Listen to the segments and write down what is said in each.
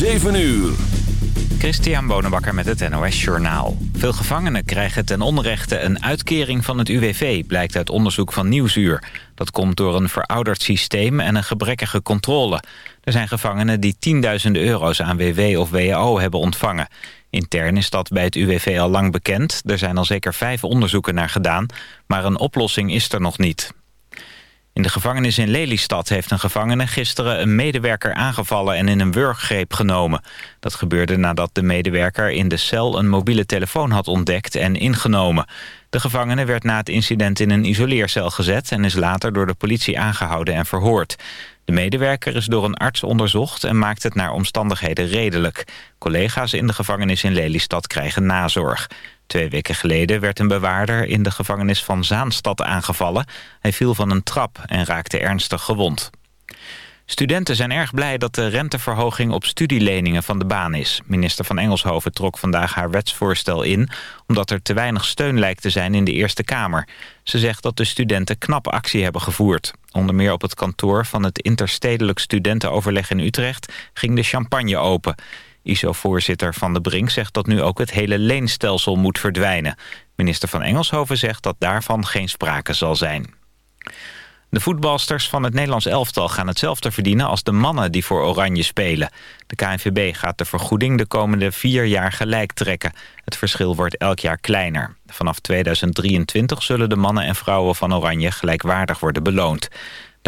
7 uur. Christian Bonenbakker met het NOS Journaal. Veel gevangenen krijgen ten onrechte een uitkering van het UWV... blijkt uit onderzoek van Nieuwsuur. Dat komt door een verouderd systeem en een gebrekkige controle. Er zijn gevangenen die tienduizenden euro's aan WW of WAO hebben ontvangen. Intern is dat bij het UWV al lang bekend. Er zijn al zeker vijf onderzoeken naar gedaan... maar een oplossing is er nog niet. In de gevangenis in Lelystad heeft een gevangene gisteren een medewerker aangevallen en in een wurggreep genomen. Dat gebeurde nadat de medewerker in de cel een mobiele telefoon had ontdekt en ingenomen. De gevangene werd na het incident in een isoleercel gezet en is later door de politie aangehouden en verhoord. De medewerker is door een arts onderzocht en maakt het naar omstandigheden redelijk. Collega's in de gevangenis in Lelystad krijgen nazorg. Twee weken geleden werd een bewaarder in de gevangenis van Zaanstad aangevallen. Hij viel van een trap en raakte ernstig gewond. Studenten zijn erg blij dat de renteverhoging op studieleningen van de baan is. Minister van Engelshoven trok vandaag haar wetsvoorstel in... omdat er te weinig steun lijkt te zijn in de Eerste Kamer. Ze zegt dat de studenten knap actie hebben gevoerd. Onder meer op het kantoor van het Interstedelijk Studentenoverleg in Utrecht... ging de champagne open. ISO-voorzitter Van de Brink zegt dat nu ook het hele leenstelsel moet verdwijnen. Minister van Engelshoven zegt dat daarvan geen sprake zal zijn. De voetbalsters van het Nederlands elftal gaan hetzelfde verdienen als de mannen die voor Oranje spelen. De KNVB gaat de vergoeding de komende vier jaar gelijk trekken. Het verschil wordt elk jaar kleiner. Vanaf 2023 zullen de mannen en vrouwen van Oranje gelijkwaardig worden beloond.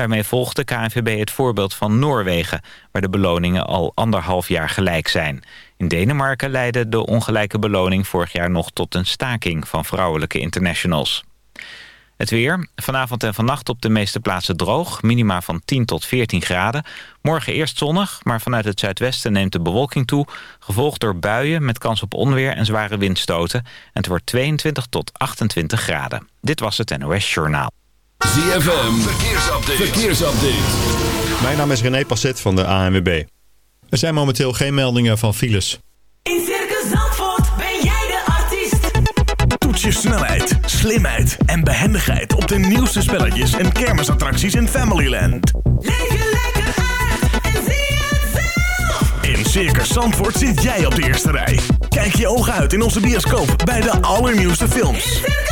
Daarmee volgt de KNVB het voorbeeld van Noorwegen... waar de beloningen al anderhalf jaar gelijk zijn. In Denemarken leidde de ongelijke beloning vorig jaar nog tot een staking van vrouwelijke internationals. Het weer. Vanavond en vannacht op de meeste plaatsen droog. Minima van 10 tot 14 graden. Morgen eerst zonnig, maar vanuit het zuidwesten neemt de bewolking toe. Gevolgd door buien met kans op onweer en zware windstoten. En het wordt 22 tot 28 graden. Dit was het NOS Journaal. ZFM, verkeersupdate. verkeersupdate. Mijn naam is René Passet van de ANWB. Er zijn momenteel geen meldingen van files. In Circus Zandvoort ben jij de artiest. Toets je snelheid, slimheid en behendigheid op de nieuwste spelletjes en kermisattracties in Familyland. Leef je lekker uit en zie het zelf. In Circus Zandvoort zit jij op de eerste rij. Kijk je ogen uit in onze bioscoop bij de allernieuwste In films. Circus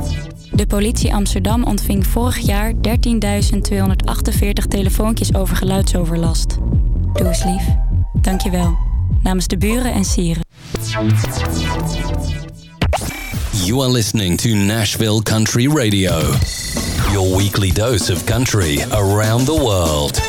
De politie Amsterdam ontving vorig jaar 13.248 telefoontjes over geluidsoverlast. Doe eens lief. Dankjewel. Namens de buren en sieren. You are listening to Nashville Country Radio. Your weekly dose of country around the world.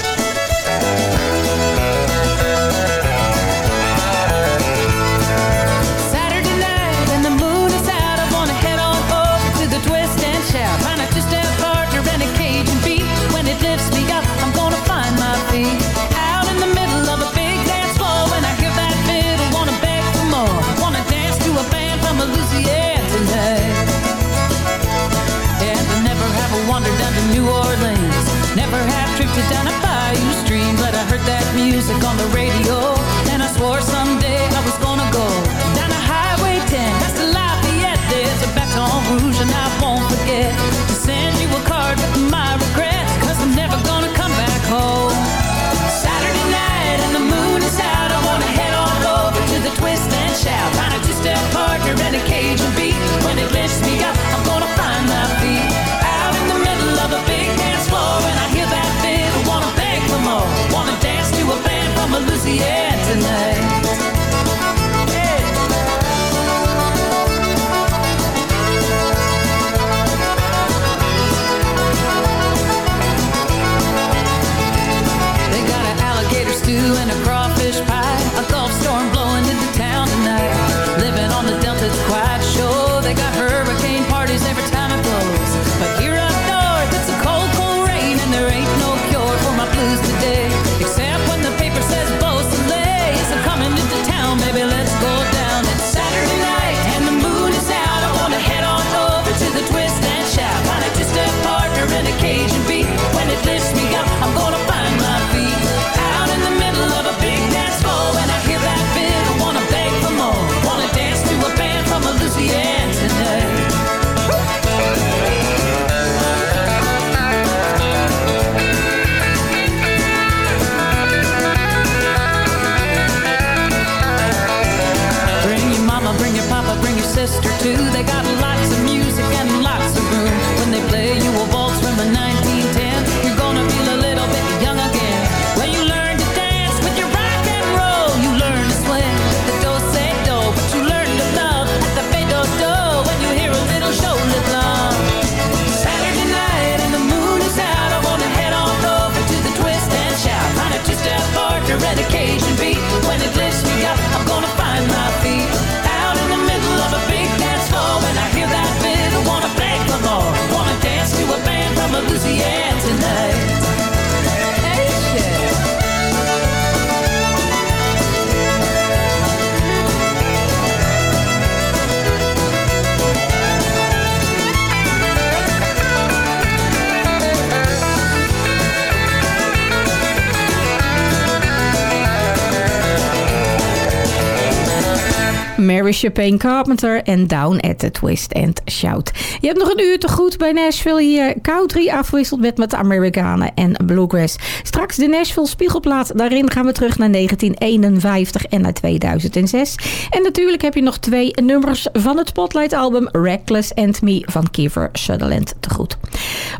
Mary Chapin Carpenter en Down at the Twist and Shout. Je hebt nog een uur te goed bij Nashville hier. Country afwisselt met met de Amerikanen en Bluegrass. Straks de Nashville Spiegelplaat. Daarin gaan we terug naar 1951 en naar 2006. En natuurlijk heb je nog twee nummers van het Spotlight album Reckless and Me van Kiefer Sutherland te goed.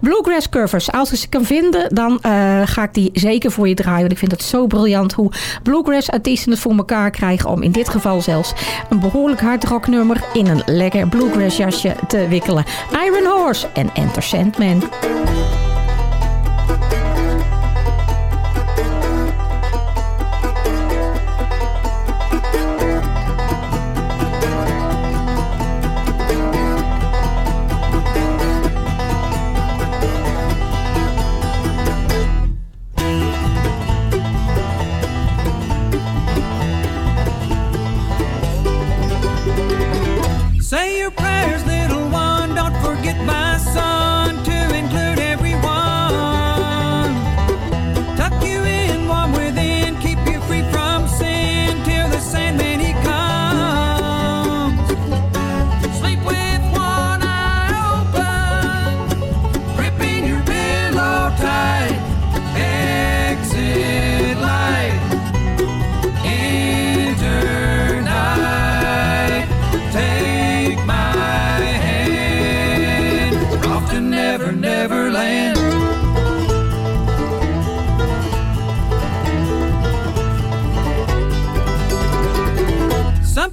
Bluegrass covers. Als ik ze kan vinden, dan eh, ga ik die zeker voor je draaien. Want ik vind het zo briljant hoe bluegrass artiesten het voor elkaar krijgen om in dit geval zelfs een behoorlijk hardrocknummer in een lekker bluegrass jasje te wikkelen. Iron Horse en Enter Sandman.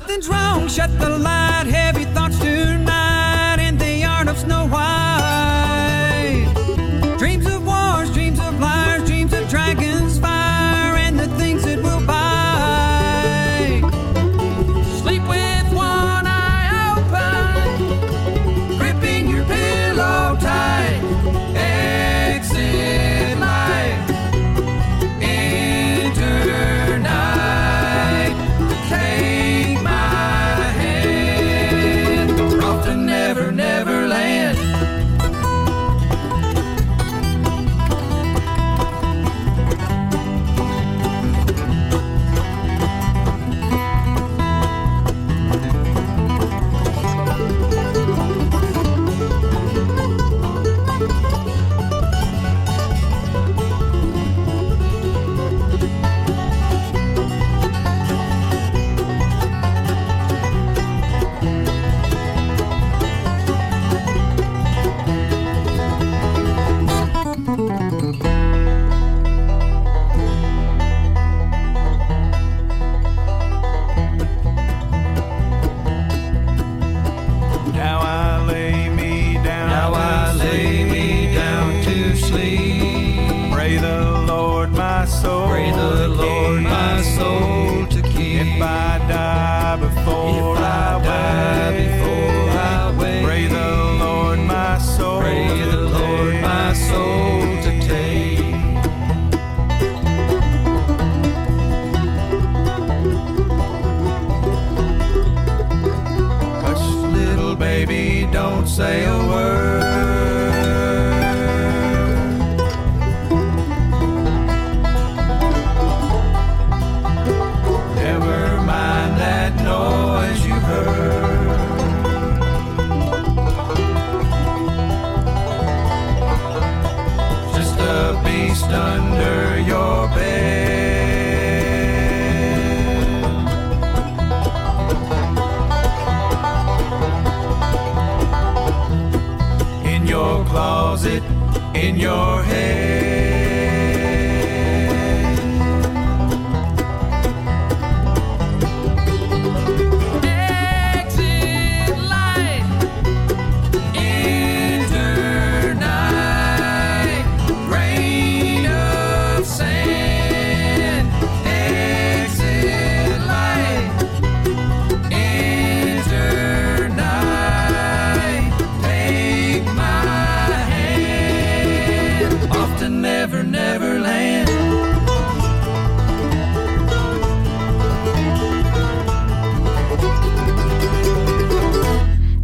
Something's wrong, shut the light, heavy thoughts tonight in the yard of Snow White.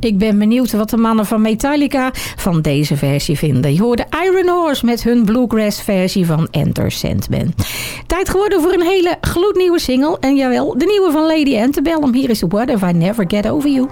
Ik ben benieuwd wat de mannen van Metallica van deze versie vinden. Je hoorde Iron Horse met hun bluegrass versie van Enter Sandman. Tijd geworden voor een hele gloednieuwe single. En jawel, de nieuwe van Lady Antebellum. Hier is What If I Never Get Over You.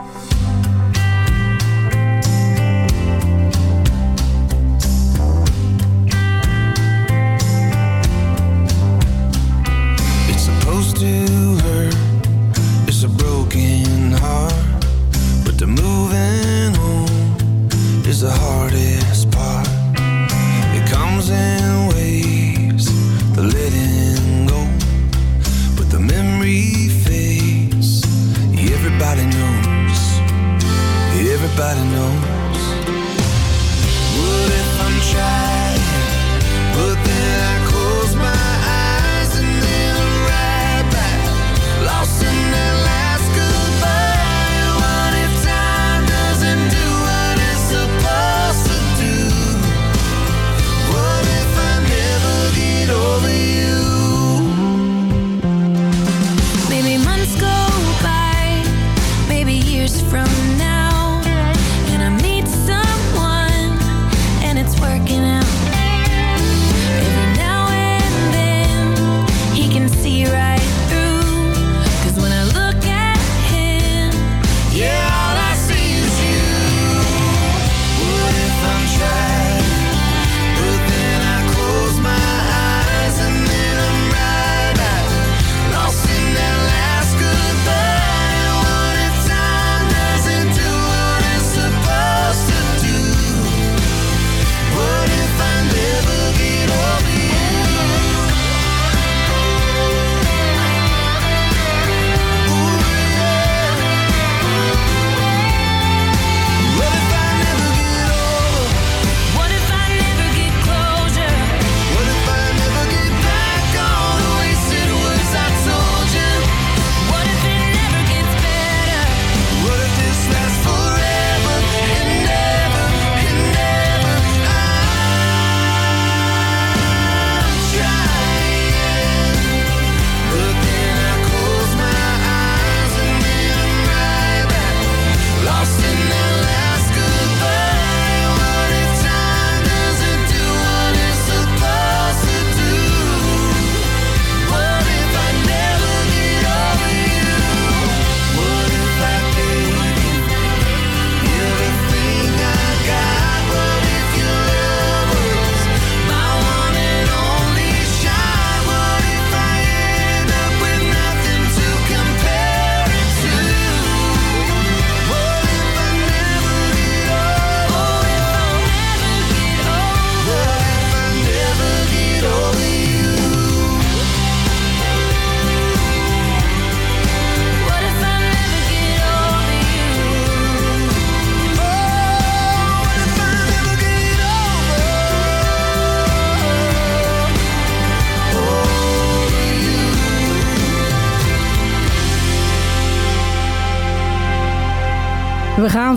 everybody knows.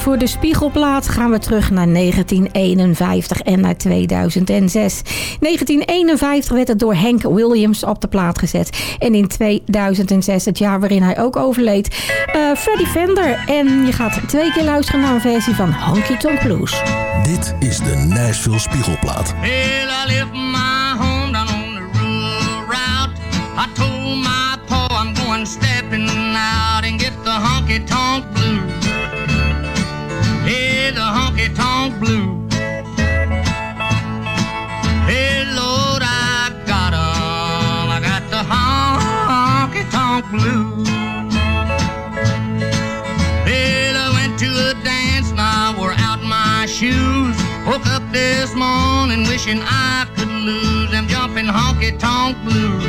voor de Spiegelplaat gaan we terug naar 1951 en naar 2006. 1951 werd het door Henk Williams op de plaat gezet. En in 2006, het jaar waarin hij ook overleed, eh, uh, Freddy Fender. En je gaat twee keer luisteren naar een versie van Honky Tonk Blues. Dit is de Nashville Spiegelplaat. honky tonk wishing I could lose them jumping honky tonk blues.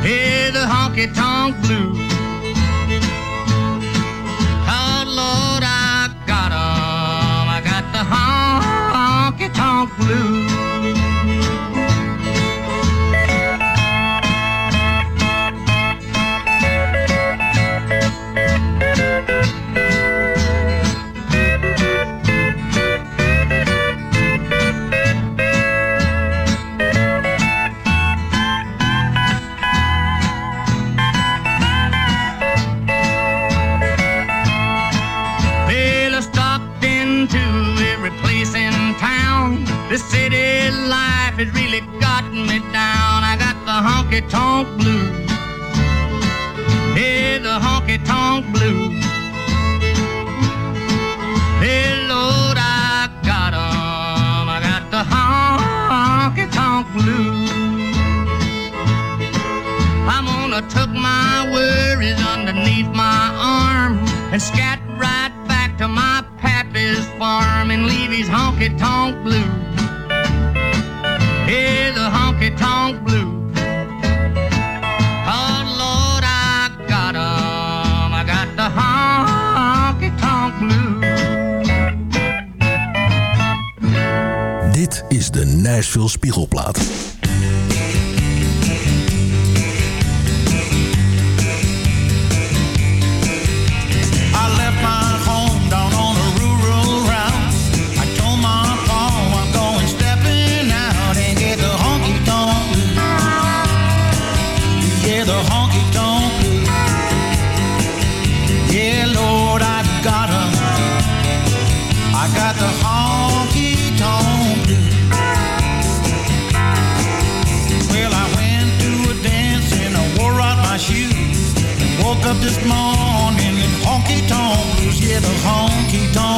Hey, the honky tonk blues. up this morning in honky tonk, blues, yeah, the honky tonk.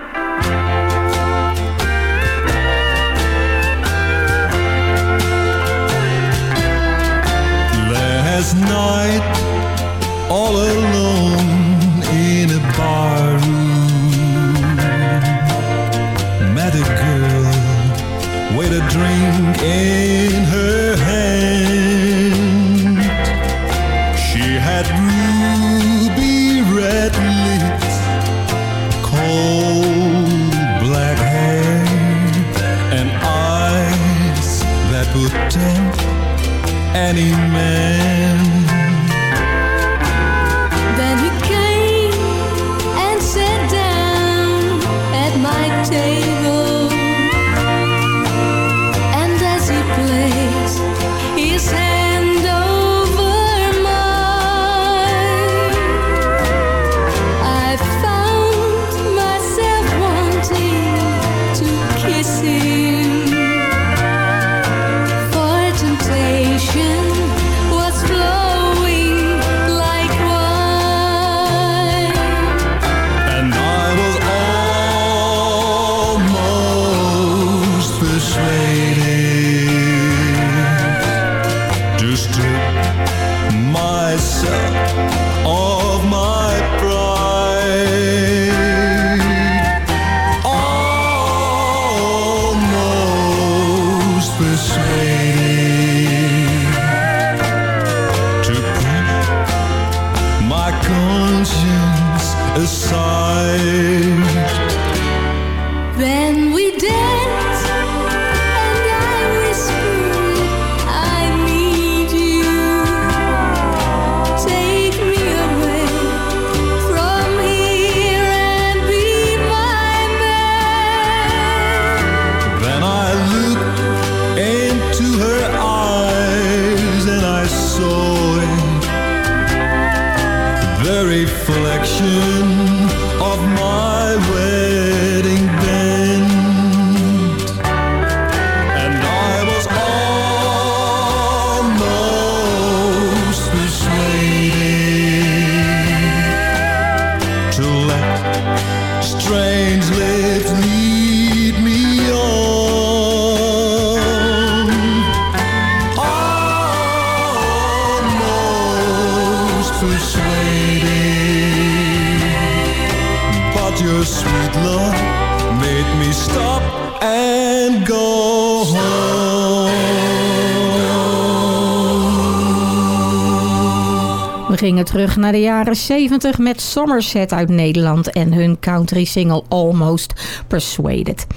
terug naar de jaren 70 met Somerset uit Nederland en hun country single Almost Persuaded.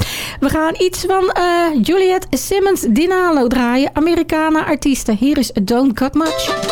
We gaan iets van uh, Juliet Simmons Dinalo draaien, Amerikanen artiesten. Hier is Don't Cut Much.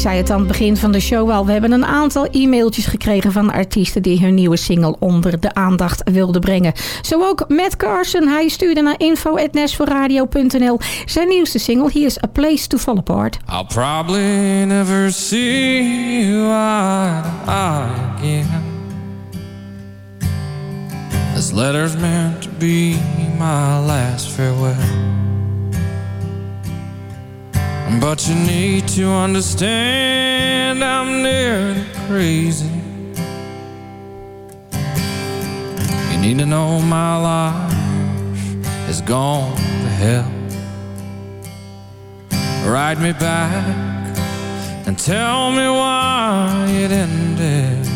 Zei het aan het begin van de show al. We hebben een aantal e-mailtjes gekregen van artiesten die hun nieuwe single onder de aandacht wilden brengen. Zo ook Matt Carson. Hij stuurde naar info.nashforradio.nl zijn nieuwste single. Hier is A Place to Fall Apart. I'll probably never see you again. This letter's meant to be my last farewell. But you need to understand I'm nearly crazy. You need to know my life has gone to hell. Write me back and tell me why it ended.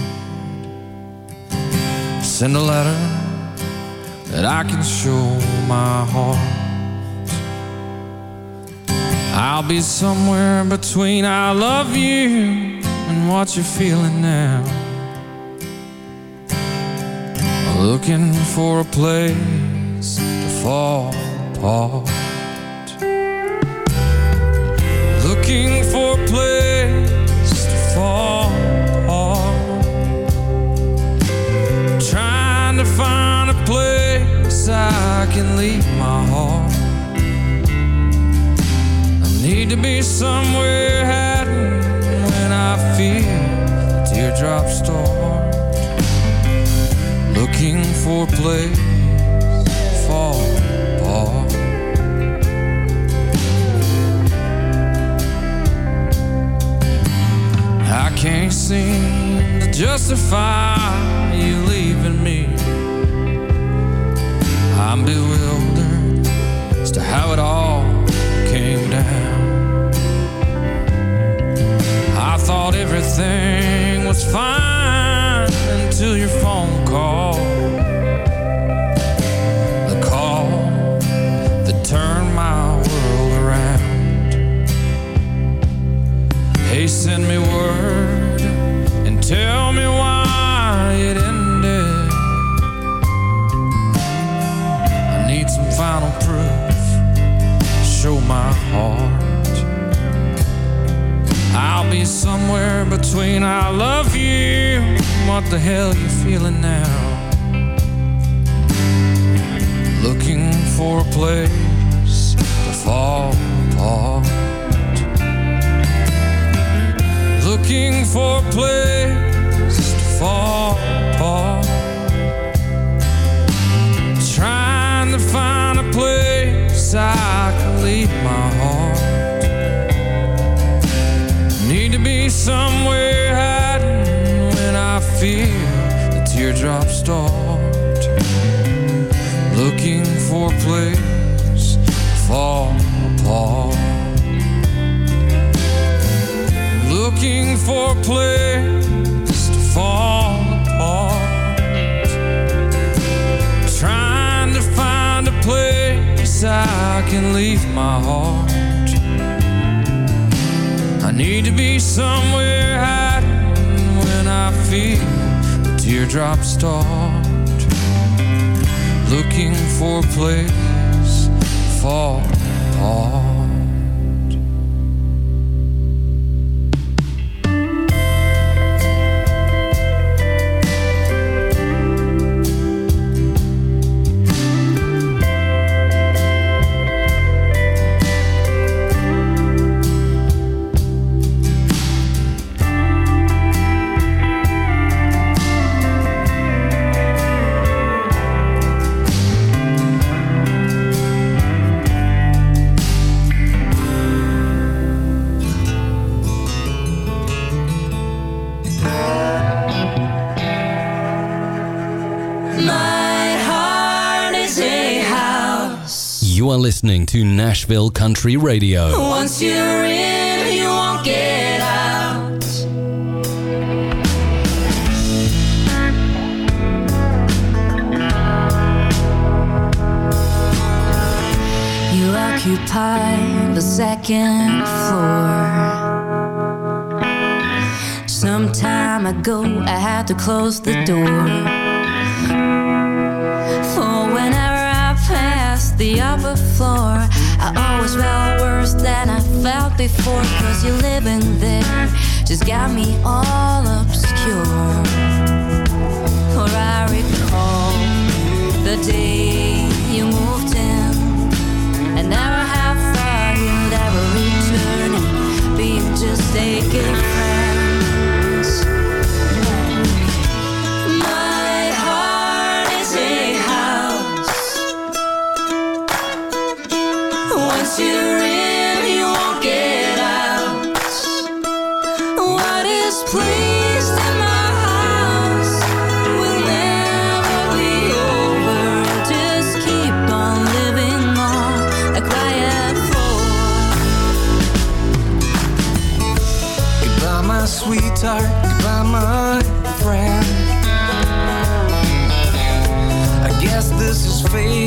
Send a letter that I can show my heart. I'll be somewhere between I love you and what you're feeling now. Looking for a place to fall apart. Looking for a place to fall apart. Trying to find a place I can leave my heart. Need to be somewhere hiding when I feel the teardrops start. Looking for a place fall apart. I can't seem to justify you leaving me. I'm bewildered as to how it all I thought everything was fine until your phone call. Somewhere between I love you and what the hell you feeling now. Looking for a place to fall apart. Looking for a place somewhere hiding when I feel the teardrops start. Looking for a place to fall apart. Looking for a place to fall apart. Trying to find a place I can leave my heart. Need to be somewhere hiding when I feel the teardrops start. Looking for a place to fall apart. To Nashville Country Radio. Once you're in, you won't get out. You occupy the second floor. Some time ago, I had to close the door. For whenever I pass the upper floor, I always felt worse than I felt before, cause you're living there. Just got me all obscure. Or I recall the day you moved in, and never have thought you'd ever return being just a good. face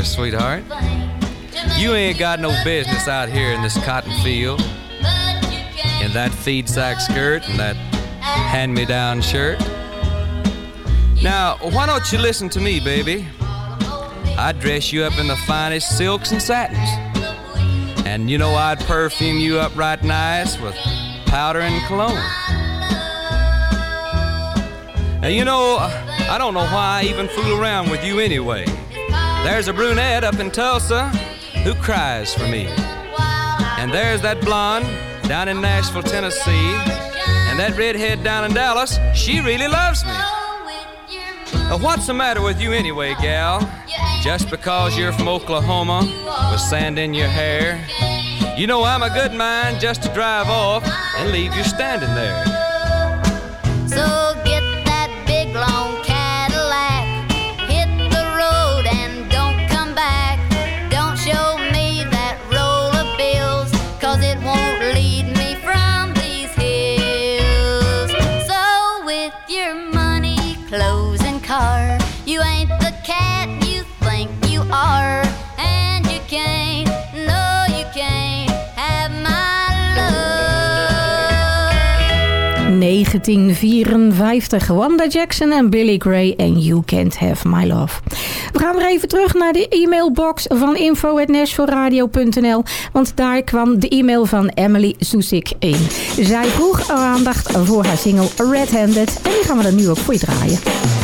there, sweetheart. You ain't got no business out here in this cotton field. In that feed sack skirt and that hand me down shirt. Now, why don't you listen to me, baby? I'd dress you up in the finest silks and satins. And you know, I'd perfume you up right nice with powder and cologne. And you know, I don't know why I even fool around with you anyway. There's a brunette up in Tulsa who cries for me. And there's that blonde down in Nashville, Tennessee. And that redhead down in Dallas, she really loves me. Uh, what's the matter with you anyway, gal? Just because you're from Oklahoma with sand in your hair? You know I'm a good mind just to drive off and leave you standing there. hair, 1954. Wanda Jackson en Billy Gray en You Can't Have My Love. We gaan weer even terug naar de e-mailbox van info.nashvilleradio.nl Want daar kwam de e-mail van Emily Soesik in. Zij vroeg aandacht voor haar single Red Handed. En die gaan we dan nu ook voor je draaien.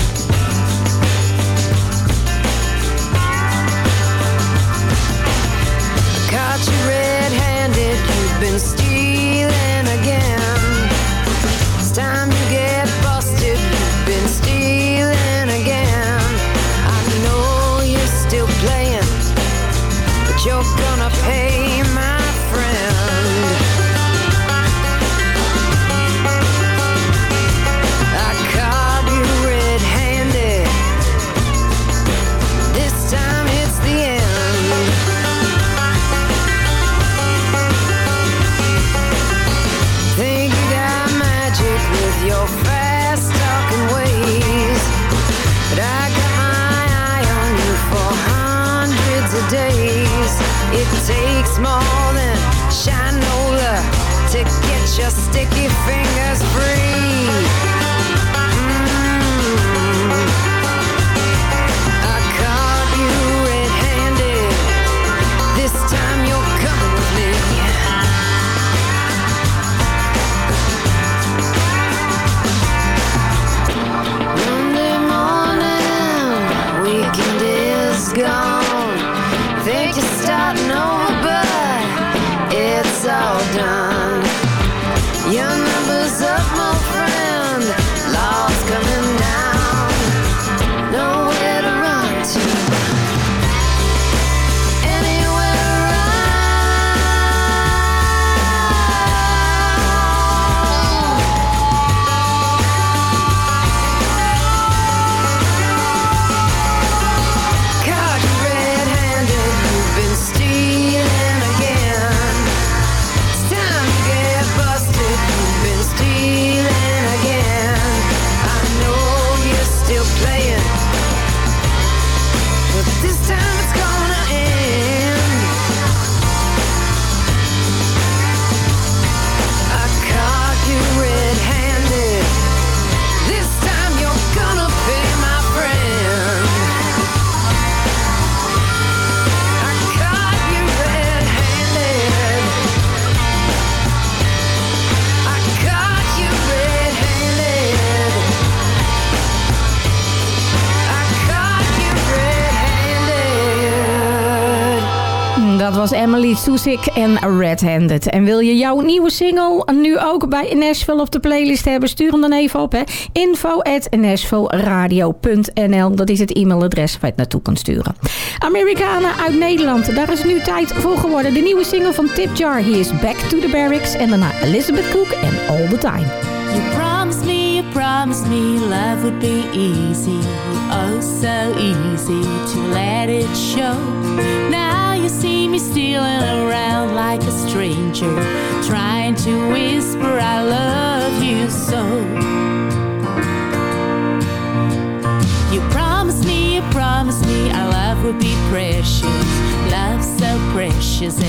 Sticky fingers free. Dat was Emily Soesik en Red Handed. En wil je jouw nieuwe single nu ook bij Nashville op de playlist hebben? Stuur hem dan even op. Hè. Info at Dat is het e-mailadres waar je het naartoe kunt sturen. Amerikanen uit Nederland. Daar is nu tijd voor geworden. De nieuwe single van Tip Jar. He is Back to the Barracks. En daarna Elizabeth Cook en All the Time. You promised me, you promised me love would be easy. Oh, so easy to let it show. Now you see me stealing around like a stranger, trying to whisper, I love you so. You promised me, you promised me our love would be precious. Love so precious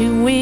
you win.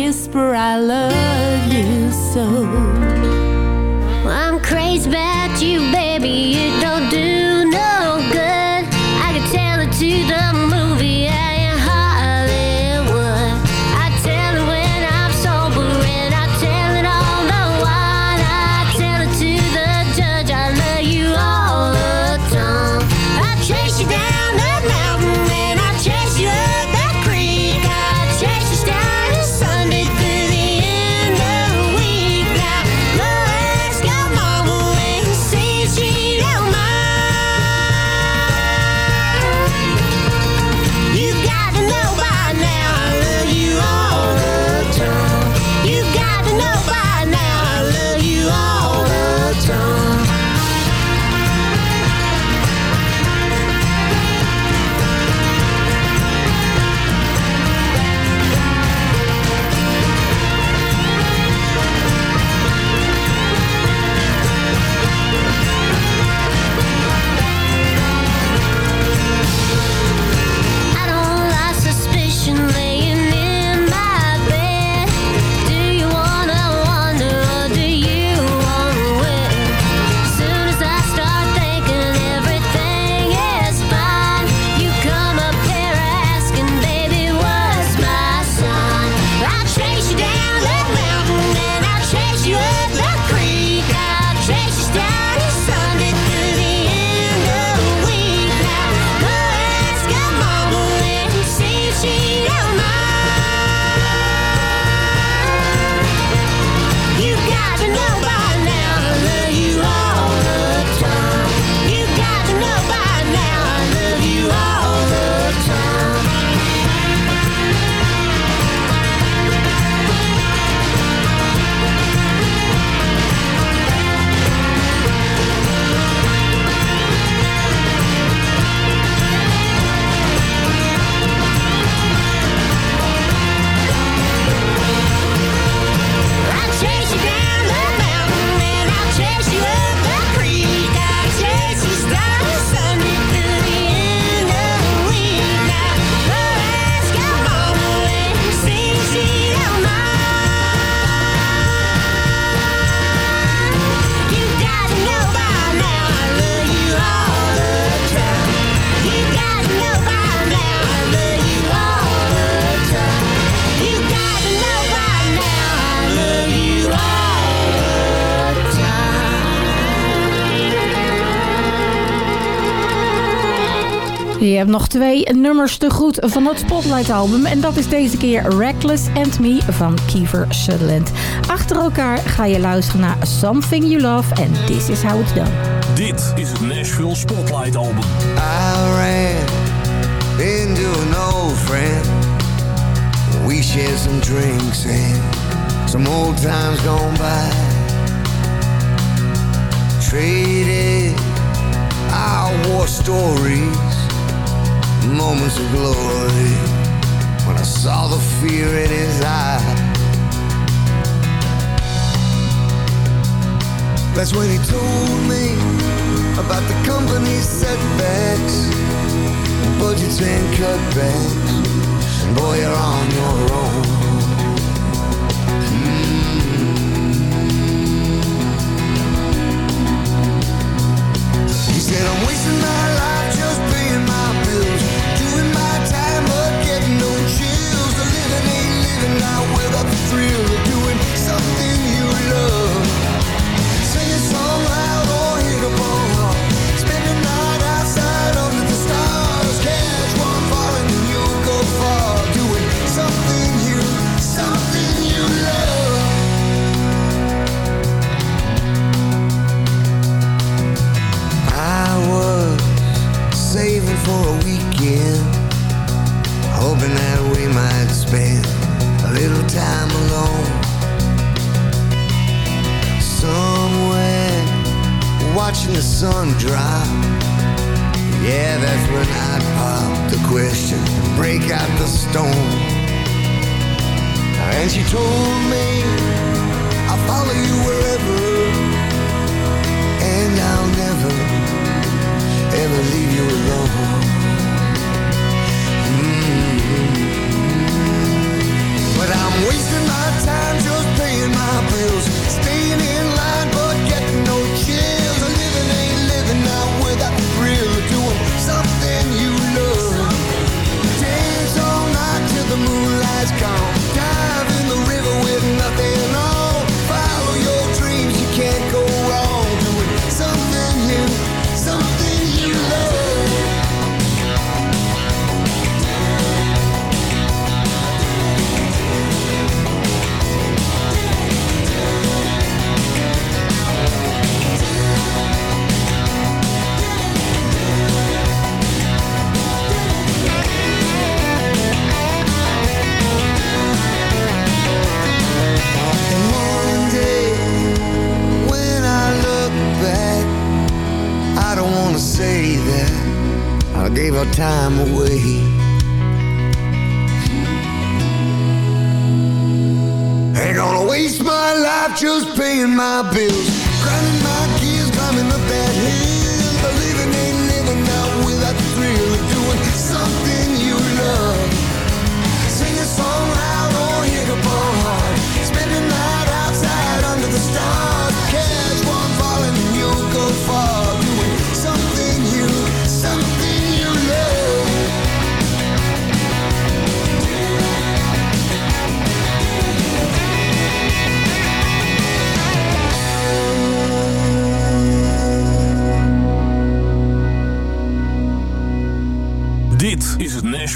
hebt nog twee nummers te goed van het Spotlight album. En dat is deze keer Reckless and Me van Kiefer Sutherland. Achter elkaar ga je luisteren naar Something You Love en This Is How It's Done. Dit is het Nashville Spotlight album. I ran into an old friend. We shared some drinks some old times gone by. Traded our war stories. moments of glory when I saw the fear in his eye. That's when he told me about the company's setbacks, budgets and cutbacks. And boy, you're on your own. Mm. He said, I'm wasting my life just paying my bills Something out without the thrill of doing something you love. Life just paying my bills,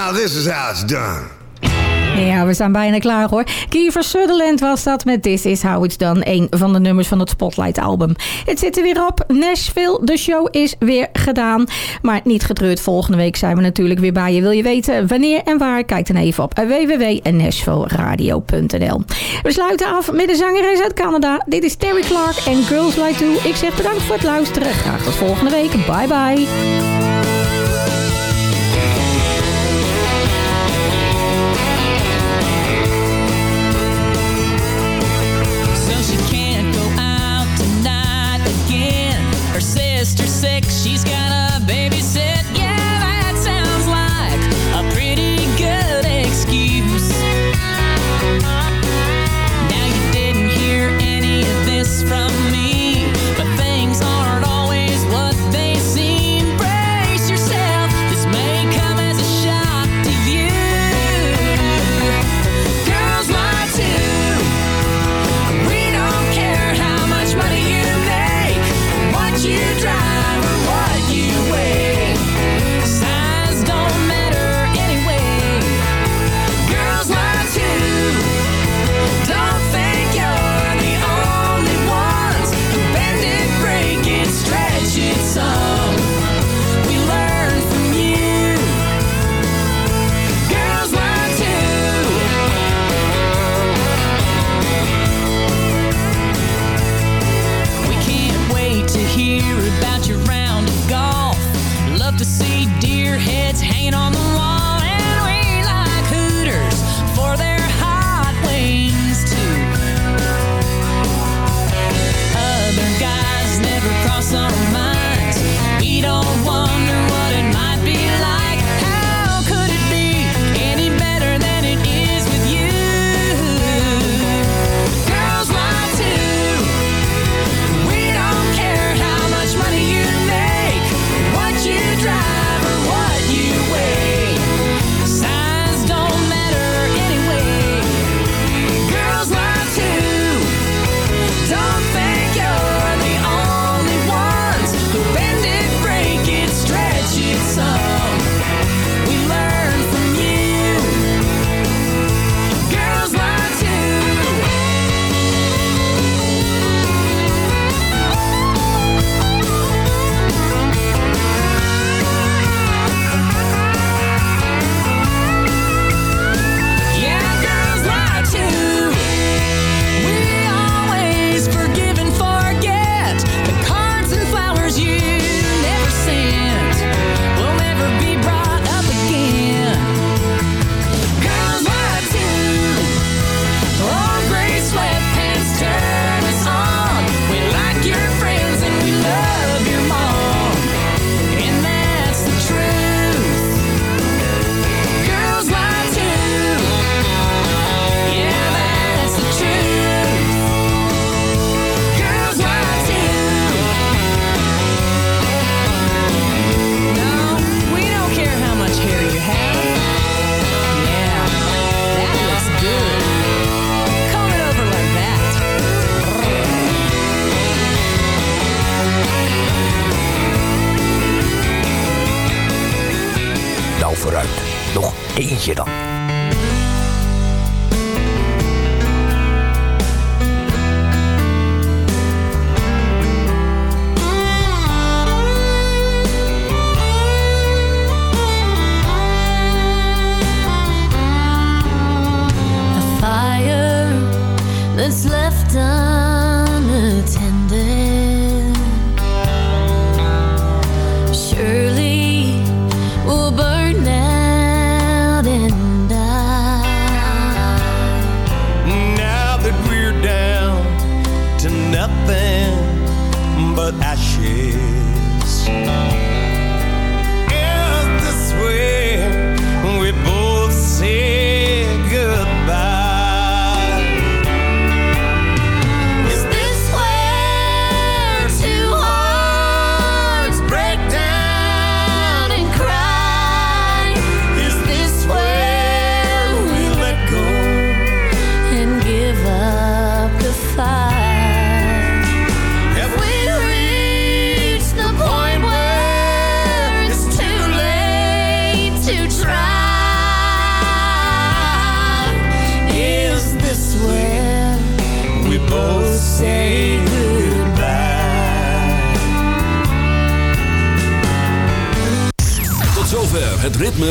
Now this is how it's done. Ja, we zijn bijna klaar hoor. Kiefer Sutherland was dat met This Is How It's Done. Een van de nummers van het Spotlight album. Het zit er weer op. Nashville, de show is weer gedaan. Maar niet getreurd, volgende week zijn we natuurlijk weer bij je. Wil je weten wanneer en waar? Kijk dan even op www.nashvilleradio.nl We sluiten af met de zangeres uit Canada. Dit is Terry Clark en Girls Like You. Ik zeg bedankt voor het luisteren. Graag tot volgende week. Bye bye. sister Six, She's got a to see deer heads hanging on the wall. 이해的.